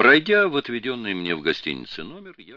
Пройдя в отведенный мне в гостинице номер, я